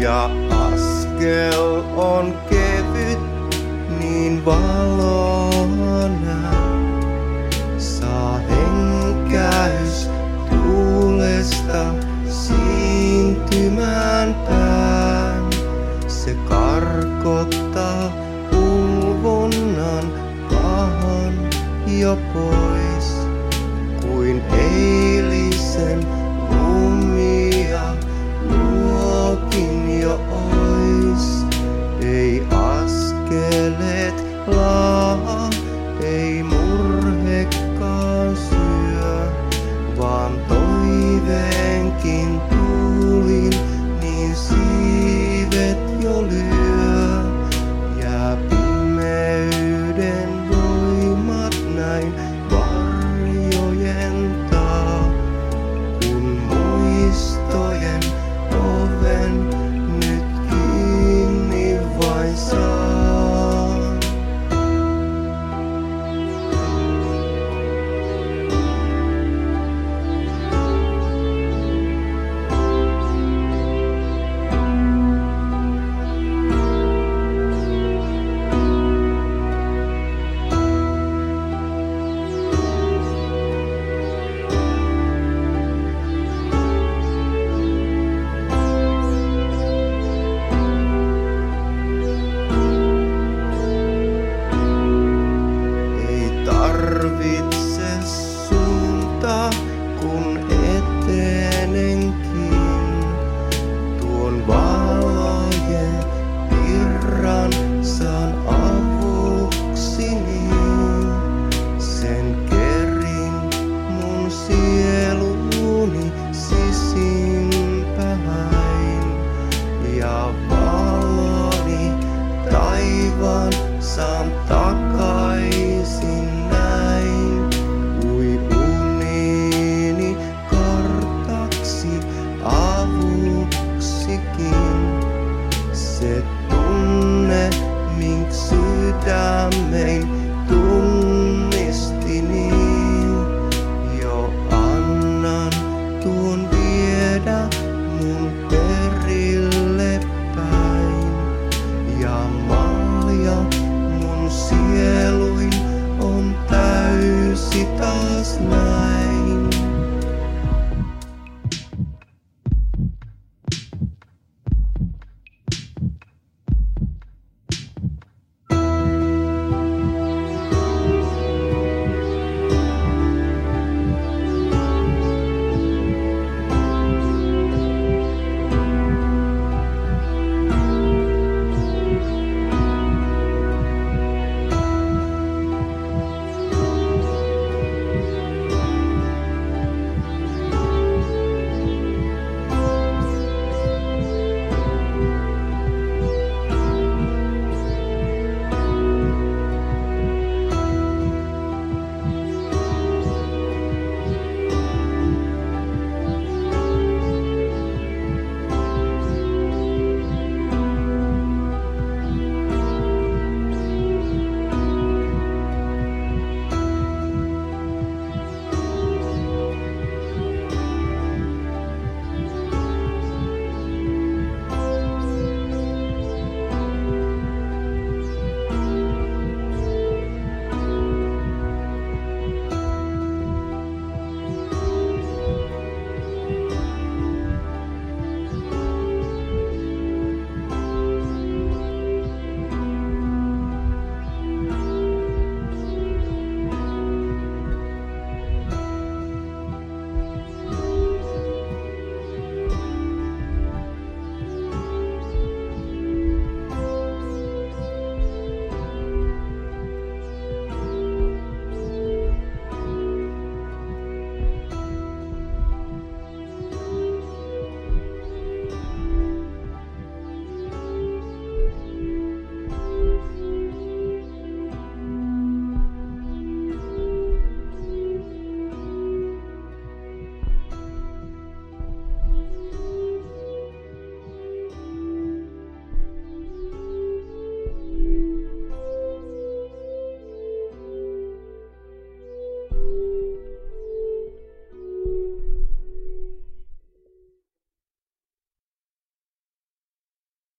Ja askel on kevyt, niin valona. Saa henkäys tuulesta siintymään pään. Se karkottaa ulvonnan pahan jo pois it love takaisin näin. Uniini kartaksi avuksikin. Se tunne,